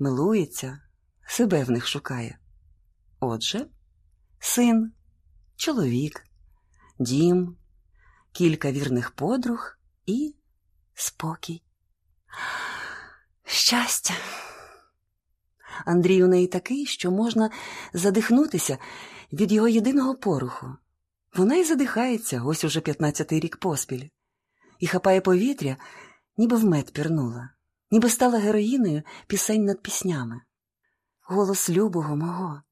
милується, себе в них шукає. Отже, син, чоловік, дім, кілька вірних подруг і спокій. Щастя. Андрій у неї такий, що можна задихнутися від його єдиного поруху. Вона й задихається ось уже п'ятнадцятий рік поспіль, і хапає повітря, ніби в мед пірнула, ніби стала героїною пісень над піснями. Голос любого мого.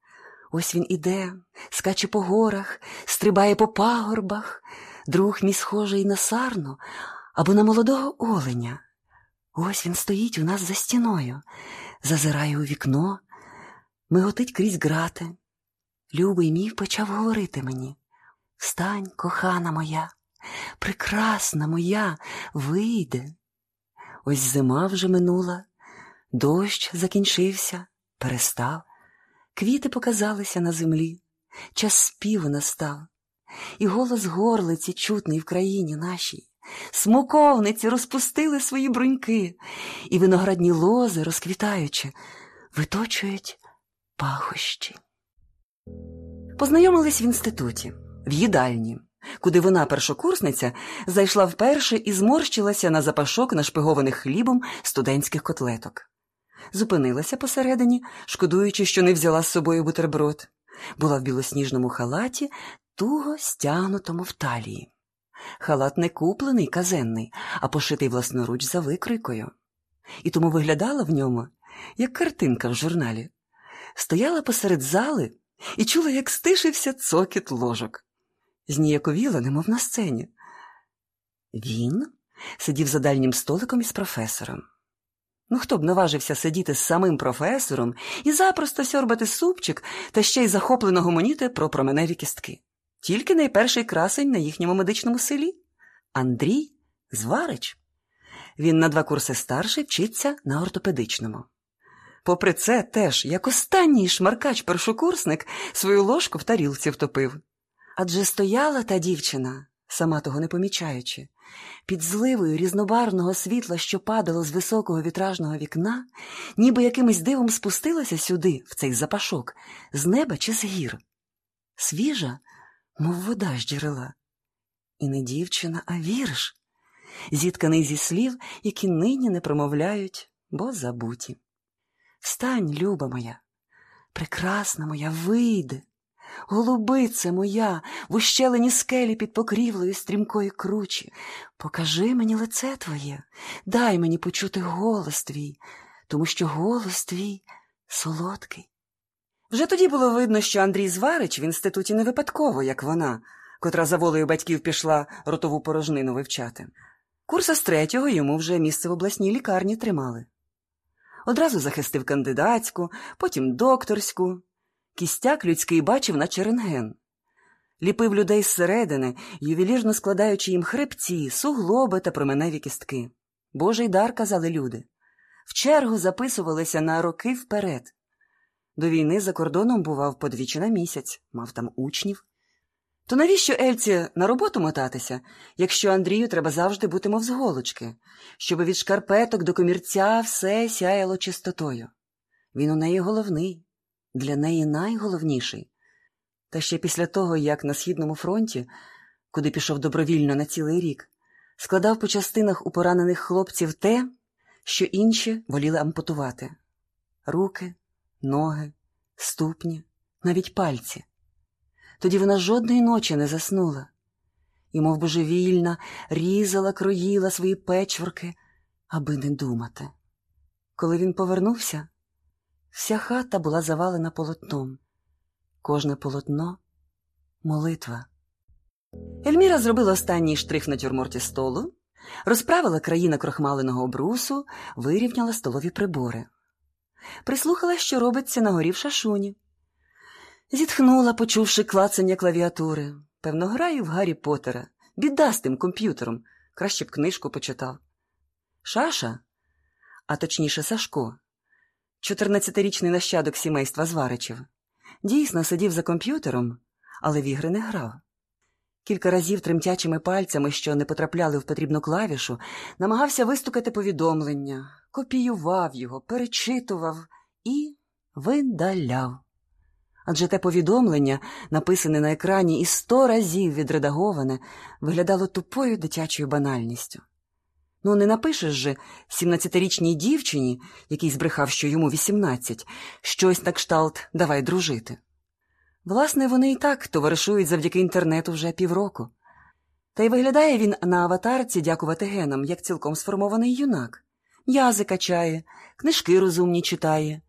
Ось він іде, скаче по горах, стрибає по пагорбах, друг мій схожий на сарну або на молодого оленя. Ось він стоїть у нас за стіною, зазирає у вікно, миготить крізь грати. Любий мій почав говорити мені Встань, кохана моя, прекрасна моя, вийде. Ось зима вже минула, дощ закінчився, перестав, квіти показалися на землі, час співу настав, і голос горлиці чутний в країні нашій. Смоковниці розпустили свої бруньки, і виноградні лози, розквітаючи, виточують пахощі. Познайомились в інституті, в їдальні, куди вона, першокурсниця, зайшла вперше і зморщилася на запашок нашпигованих хлібом студентських котлеток. Зупинилася посередині, шкодуючи, що не взяла з собою бутерброд. Була в білосніжному халаті, туго стягнутому в талії. Халат не куплений, казенний, а пошитий власноруч за викройкою. І тому виглядала в ньому, як картинка в журналі. Стояла посеред зали і чула, як стишився цокіт ложок. Зніяковіла, немов на сцені. Він сидів за дальнім столиком із професором. Ну, хто б наважився сидіти з самим професором і запросто сьорбати супчик та ще й захоплено гомоніти про променеві кістки. Тільки найперший красень на їхньому медичному селі Андрій Зварич. Він на два курси старший вчиться на ортопедичному. Попри це, теж, як останній шмаркач першокурсник, свою ложку в тарілці втопив. Адже стояла та дівчина, сама того не помічаючи, під зливою різнобарвного світла, що падало з високого вітражного вікна, ніби якимось дивом спустилася сюди, в цей запашок, з неба чи з гір. Свіжа, мов вода з джерела. І не дівчина, а вірш, зітканий зі слів, які нині не промовляють, бо забуті. Встань, люба моя, прекрасна моя, вийди, голубице моя, в ущелені скелі під покрівлею стрімкої кручі. Покажи мені лице твоє, дай мені почути голос твій, тому що голос твій солодкий. Вже тоді було видно, що Андрій Зварич в інституті не випадково, як вона, котра за волею батьків пішла ротову порожнину вивчати. Курса з третього йому вже місце в обласній лікарні тримали. Одразу захистив кандидатську, потім докторську. Кістяк людський бачив наче рентген. Ліпив людей зсередини, ювелірно складаючи їм хребці, суглоби та променеві кістки. Божий дар, казали люди. В чергу записувалися на роки вперед. До війни за кордоном бував подвічі на місяць, мав там учнів. То навіщо Ельці на роботу мотатися, якщо Андрію треба завжди бути мов з голочки, щоб від шкарпеток до комірця все сяяло чистотою? Він у неї головний, для неї найголовніший. Та ще після того, як на Східному фронті, куди пішов добровільно на цілий рік, складав по частинах у поранених хлопців те, що інші воліли ампутувати руки, ноги, ступні, навіть пальці. Тоді вона жодної ночі не заснула і, мов божевільна, різала, кроїла свої печворки, аби не думати. Коли він повернувся, вся хата була завалена полотном, кожне полотно молитва. Ельміра зробила останній штрих на тюрморті столу, розправила країна крохмаленого обрусу, вирівняла столові прибори. Прислухала, що робиться на горі в шашуні. Зітхнула, почувши клацання клавіатури. Певно, граю в Гаррі Поттера. Біда з тим комп'ютером. Краще б книжку почитав. Шаша, а точніше, Сашко, 14-річний нащадок сімейства Зваричів, дійсно сидів за комп'ютером, але в ігри не грав. Кілька разів тремтячими пальцями, що не потрапляли в потрібну клавішу, намагався вистукати повідомлення, копіював його, перечитував і видаляв. Адже те повідомлення, написане на екрані і сто разів відредаговане, виглядало тупою дитячою банальністю. Ну, не напишеш же 17-річній дівчині, який збрехав, що йому 18, щось на кшталт давай дружити. Власне, вони і так товаришують завдяки інтернету вже півроку. Та й виглядає він на аватарці, дякувати генам, як цілком сформований юнак. М'язи качає, книжки розумні читає,